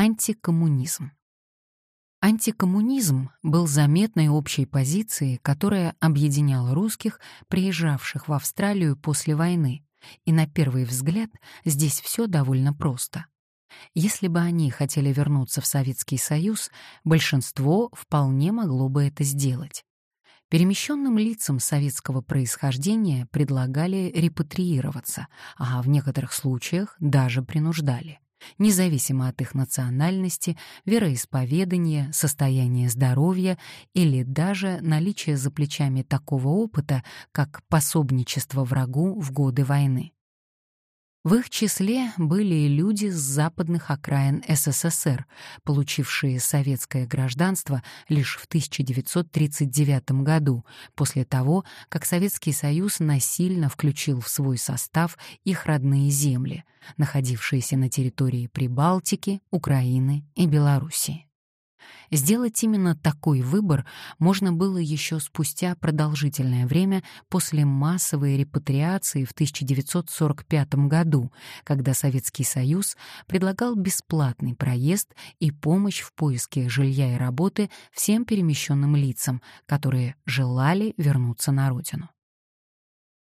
Антикоммунизм. Антикоммунизм был заметной общей позицией, которая объединяла русских, приезжавших в Австралию после войны, и на первый взгляд здесь все довольно просто. Если бы они хотели вернуться в Советский Союз, большинство вполне могло бы это сделать. Перемещенным лицам советского происхождения предлагали репатриироваться, а в некоторых случаях даже принуждали, независимо от их национальности, вероисповедания, состояния здоровья или даже наличия за плечами такого опыта, как пособничество врагу в годы войны. В их числе были и люди с западных окраин СССР, получившие советское гражданство лишь в 1939 году, после того, как Советский Союз насильно включил в свой состав их родные земли, находившиеся на территории Прибалтики, Украины и Белоруссии. Сделать именно такой выбор можно было еще спустя продолжительное время после массовой репатриации в 1945 году, когда Советский Союз предлагал бесплатный проезд и помощь в поиске жилья и работы всем перемещенным лицам, которые желали вернуться на родину.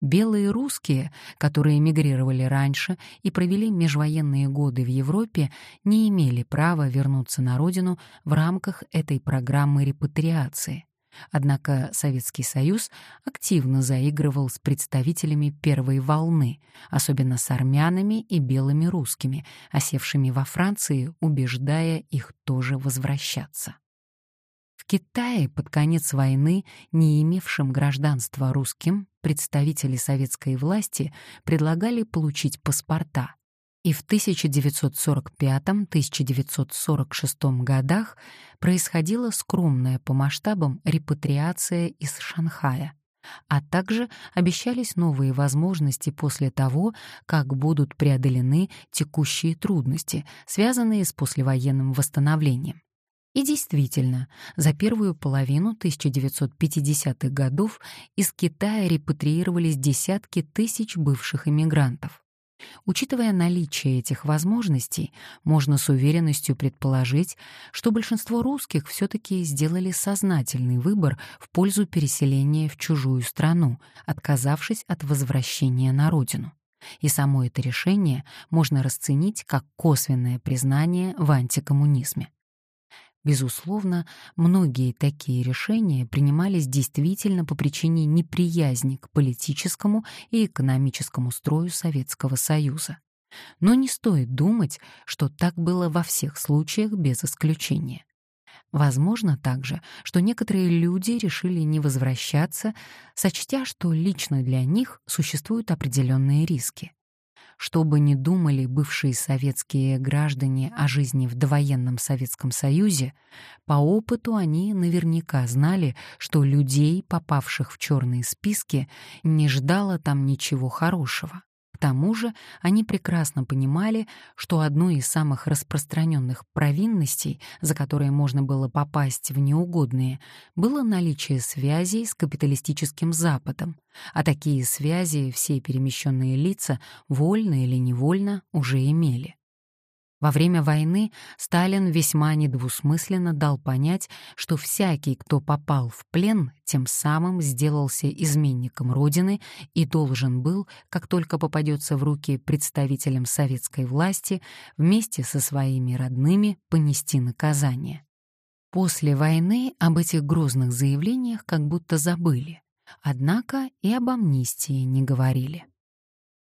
Белые русские, которые эмигрировали раньше и провели межвоенные годы в Европе, не имели права вернуться на родину в рамках этой программы репатриации. Однако Советский Союз активно заигрывал с представителями первой волны, особенно с армянами и белыми русскими, осевшими во Франции, убеждая их тоже возвращаться. Китае под конец войны, не имевшим гражданства русским, представители советской власти предлагали получить паспорта. И в 1945-1946 годах происходила скромная по масштабам репатриация из Шанхая, а также обещались новые возможности после того, как будут преодолены текущие трудности, связанные с послевоенным восстановлением. И действительно, за первую половину 1950-х годов из Китая репатриировались десятки тысяч бывших иммигрантов. Учитывая наличие этих возможностей, можно с уверенностью предположить, что большинство русских все-таки сделали сознательный выбор в пользу переселения в чужую страну, отказавшись от возвращения на родину. И само это решение можно расценить как косвенное признание в антикоммунизме. Безусловно, многие такие решения принимались действительно по причине неприязни к политическому и экономическому строю Советского Союза. Но не стоит думать, что так было во всех случаях без исключения. Возможно также, что некоторые люди решили не возвращаться, сочтя, что лично для них существуют определенные риски. Что бы ни думали бывшие советские граждане о жизни в довоенном Советском Союзе, по опыту они наверняка знали, что людей, попавших в черные списки, не ждало там ничего хорошего тому же они прекрасно понимали, что одной из самых распространенных провинностей, за которые можно было попасть в неугодные, было наличие связей с капиталистическим Западом, а такие связи все перемещенные лица, вольно или невольно, уже имели. Во время войны Сталин весьма недвусмысленно дал понять, что всякий, кто попал в плен, тем самым сделался изменником Родины и должен был, как только попадется в руки представителям советской власти, вместе со своими родными понести наказание. После войны об этих грозных заявлениях как будто забыли, однако и об амнистии не говорили.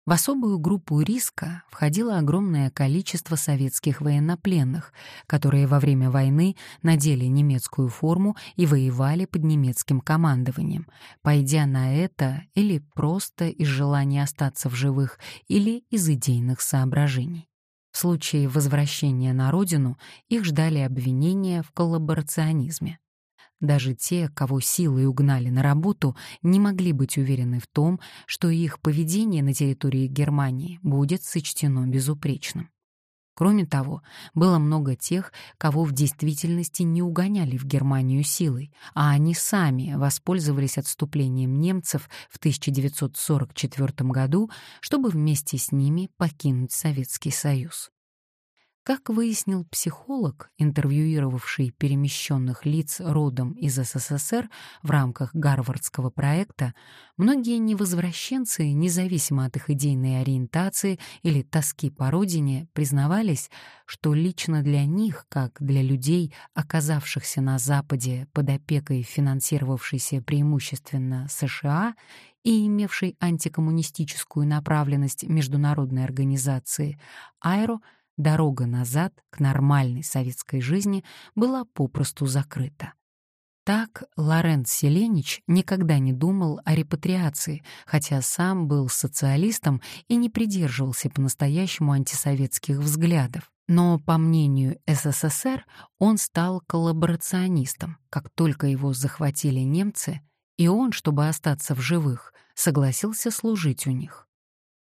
В особую группу риска входило огромное количество советских военнопленных, которые во время войны надели немецкую форму и воевали под немецким командованием, пойдя на это или просто из желания остаться в живых, или из идейных соображений. В случае возвращения на родину их ждали обвинения в коллаборационизме. Даже те, кого силой угнали на работу, не могли быть уверены в том, что их поведение на территории Германии будет сочтено безупречным. Кроме того, было много тех, кого в действительности не угоняли в Германию силой, а они сами воспользовались отступлением немцев в 1944 году, чтобы вместе с ними покинуть Советский Союз. Как выяснил психолог, интервьюировавший перемещенных лиц родом из СССР в рамках Гарвардского проекта, многие невозвращенцы, независимо от их идейной ориентации или тоски по родине, признавались, что лично для них, как для людей, оказавшихся на Западе под опекой финансировавшейся преимущественно США и имевшей антикоммунистическую направленность международной организации, Айро — дорога назад к нормальной советской жизни была попросту закрыта. Так Лорент Селенич никогда не думал о репатриации, хотя сам был социалистом и не придерживался по-настоящему антисоветских взглядов. Но, по мнению СССР, он стал коллаборационистом, как только его захватили немцы, и он, чтобы остаться в живых, согласился служить у них.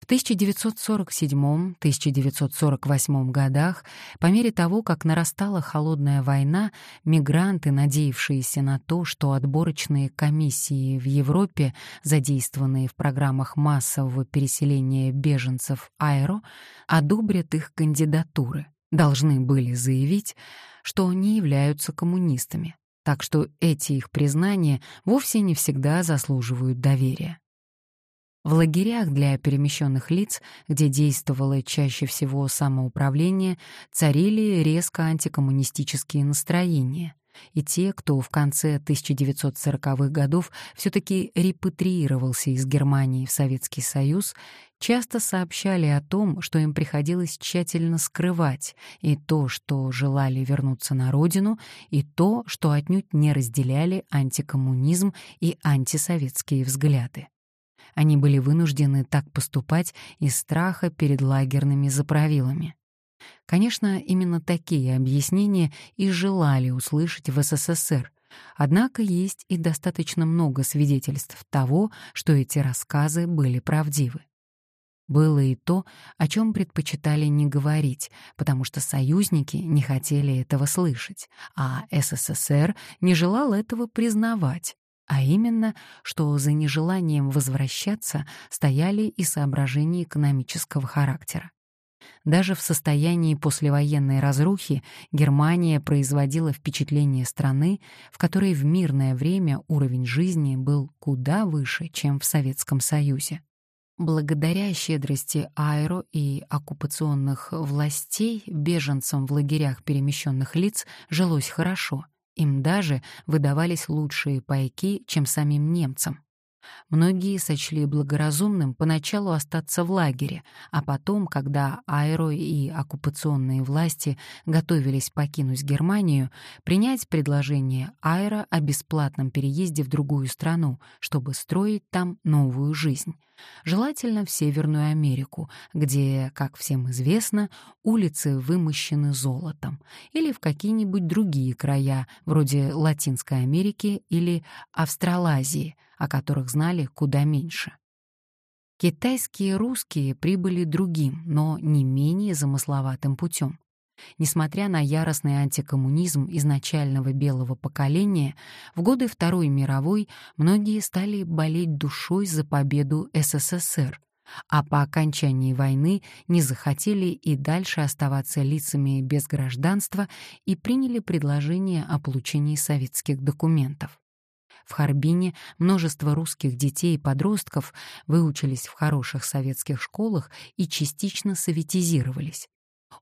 В 1947-1948 годах, по мере того, как нарастала холодная война, мигранты, надеявшиеся на то, что отборочные комиссии в Европе, задействованные в программах массового переселения беженцев Аэро, одобрят их кандидатуры, должны были заявить, что не являются коммунистами. Так что эти их признания вовсе не всегда заслуживают доверия. В лагерях для перемещенных лиц, где действовало чаще всего самоуправление, царили резко антикоммунистические настроения. И те, кто в конце 1940-х годов все-таки репатриировался из Германии в Советский Союз, часто сообщали о том, что им приходилось тщательно скрывать и то, что желали вернуться на родину, и то, что отнюдь не разделяли антикоммунизм и антисоветские взгляды. Они были вынуждены так поступать из страха перед лагерными заправилами. Конечно, именно такие объяснения и желали услышать в СССР, однако есть и достаточно много свидетельств того, что эти рассказы были правдивы. Было и то, о чем предпочитали не говорить, потому что союзники не хотели этого слышать, а СССР не желал этого признавать, а именно, что за нежеланием возвращаться стояли и соображения экономического характера. Даже в состоянии послевоенной разрухи Германия производила впечатление страны, в которой в мирное время уровень жизни был куда выше, чем в Советском Союзе. Благодаря щедрости аэро и оккупационных властей беженцам в лагерях перемещенных лиц жилось хорошо — им даже выдавались лучшие пайки, чем самим немцам. Многие сочли благоразумным поначалу остаться в лагере, а потом, когда аэро и оккупационные власти готовились покинуть Германию, принять предложение аэро о бесплатном переезде в другую страну, чтобы строить там новую жизнь. Желательно в Северную Америку, где, как всем известно, улицы вымощены золотом, или в какие-нибудь другие края, вроде Латинской Америки или Австралазии, о которых знали куда меньше. Китайские русские прибыли другим, но не менее замысловатым путем. Несмотря на яростный антикоммунизм изначального белого поколения, в годы Второй мировой многие стали болеть душой за победу СССР, а по окончании войны не захотели и дальше оставаться лицами без гражданства и приняли предложение о получении советских документов. В Харбине множество русских детей и подростков выучились в хороших советских школах и частично советизировались.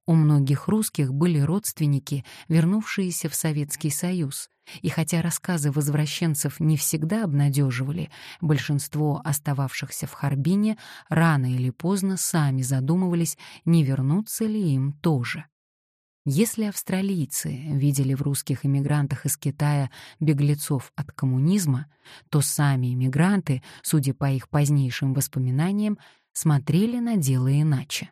У многих русских были родственники, вернувшиеся в Советский Союз, и хотя рассказы возвращенцев не всегда обнадеживали, большинство остававшихся в Харбине рано или поздно сами задумывались, не вернуться ли им тоже. Если австралийцы видели в русских иммигрантах из Китая беглецов от коммунизма, то сами иммигранты, судя по их позднейшим воспоминаниям, смотрели на дело иначе.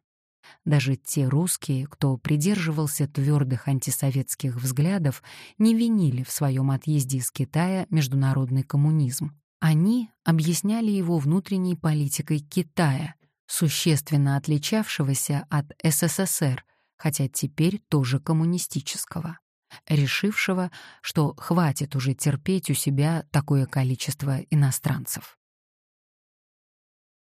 Даже те русские, кто придерживался твердых антисоветских взглядов, не винили в своем отъезде из Китая международный коммунизм. Они объясняли его внутренней политикой Китая, существенно отличавшегося от СССР, хотя теперь тоже коммунистического, решившего, что хватит уже терпеть у себя такое количество иностранцев.